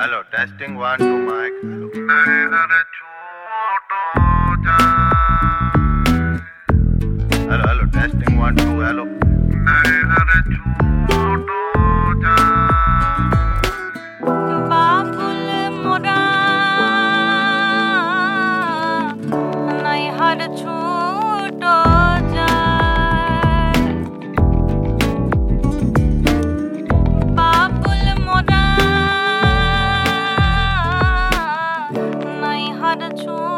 Hello, testing one, two, mic. Hello, hello, testing one, two, hello. Had a 我的错。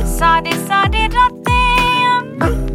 Sade, sade, ratean.